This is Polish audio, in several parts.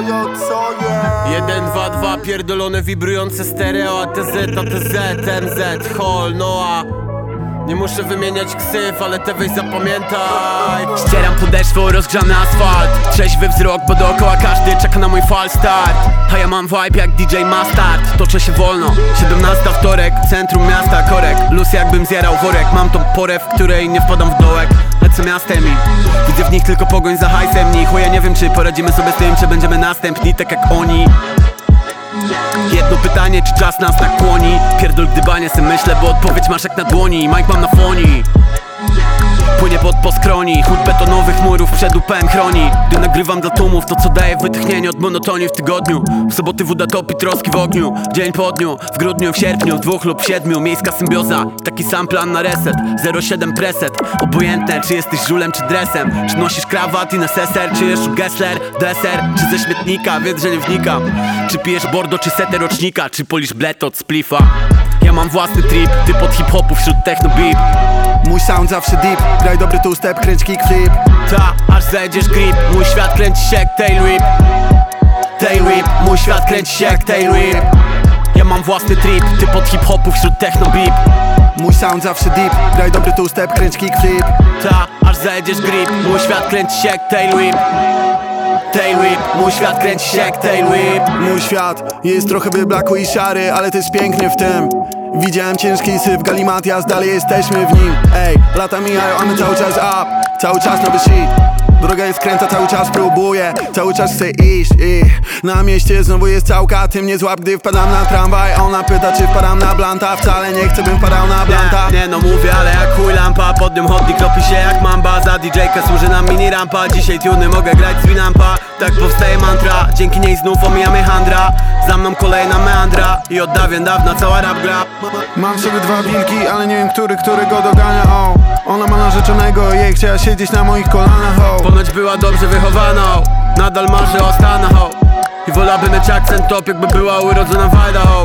yo, co jest? 1, 2, 2, pierdolone wibrujące stereo ATZ, ATZ, MZ, Hall, Noah Nie muszę wymieniać ksyw, ale te weź zapamiętaj. Ścieram podeszwą rozgrzany asfalt. Trzeźwy wzrok, bo dookoła każdy czeka na mój fal start. A ja mam vibe jak DJ Mustard. Toczę się wolno. 17 wtorek, centrum miasta korek. Luz jakbym zjarał worek. Mam tą porę, w której nie wpadam w dołek. Lecę miastem i widzę w nich tylko pogoń za hajsem. Ni chuja nie wiem czy poradzimy sobie z tym, czy będziemy następni tak jak oni Jedno pytanie, czy czas nas nakłoni? Pierdol gdybanie se myślę, bo odpowiedź masz jak na dłoni Mike mam na foni Płynie pod poskroni Chód betonowych murów przed upem chroni. Gdy nagrywam dla tłumów To co daje wytchnienie od monotonii w tygodniu. W soboty woda topi troski w ogniu Dzień po dniu, w grudniu, w sierpniu Dwóch lub siedmiu, miejska symbioza. Taki sam plan na reset 07 preset. Obojętne czy jesteś żulem czy dresem. Czy nosisz krawat i neseser Czy jesz Gessler, deser Czy ze śmietnika, wiedz, że nie wnikam. Czy pijesz bordo czy setę rocznika Czy polisz blet od splifa Ja mam własny trip Ty pod hip-hopu wśród techno beep Mój sound zawsze deep, graj dobry two step, kręć kickflip Ta, aż zejdziesz grip. Mój świat kręci się jak tail whip Tail whip, mój świat kręci się jak tail whip Ja mam własny trip, ty pod hip-hopu wśród techno beep. Mój sound zawsze deep, graj dobry two step, kręć kickflip Ta, aż zejdziesz grip. Mój świat kręci się jak tail whip Tail whip, mój świat kręci się jak tail whip Mój świat jest trochę wyblakły i szary, ale też pięknie w tym Widziałem ciężki syf, galimatias, dalej jesteśmy w nim. Ej, lata mijają, a my cały czas up, cały czas nowy shit. Droga jest kręta, cały czas próbuję, cały czas chcę iść i Na mieście znowu jest całka, ty mnie złap, gdy wpadam na tramwaj. Ona pyta, czy wpadam na blanta, wcale nie chcę, bym wpadał na blanta. Nie, nie no mówię, ale jak chuj lampa. Pod nim chodnik klopi się jak mamba. Za DJ-kę służy nam mini rampa. Dzisiaj tuny mogę grać z winampa. Tak powstaje mantra. Dzięki niej znów omijamy handra. Za mną kolejna meandra. I od dawien dawna cała rap gra. Mam sobie dwa wilki, ale nie wiem, który, którego dogania, o Ona ma narzeczonego, jej chciała siedzieć na moich kolanach, o Ponoć była dobrze wychowaną Nadal marzy o Stanach I wolałaby mieć akcent top Jakby była urodzona w Idaho.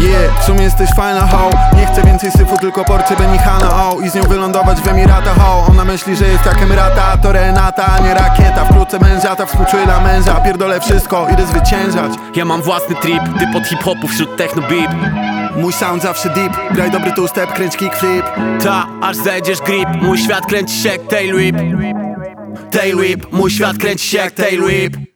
Yeah, w sumie jesteś fajna, ho. Nie chcę więcej syfu, tylko porcję Benihana, o I z nią wylądować w Emiratach, ho. Ona myśli, że jest jak Emirata To Renata, a nie rakieta. Wkrótce mężata, współczuję dla męża. Pierdolę wszystko, idę zwyciężać. Ja mam własny trip Ty pod hip-hopu wśród techno beep Mój sound zawsze deep. Graj dobry two step, kręć kickflip Ta, aż zejdziesz grip. Mój świat kręci się jak tail whip Tail whip, mój świat kręci się jak tail whip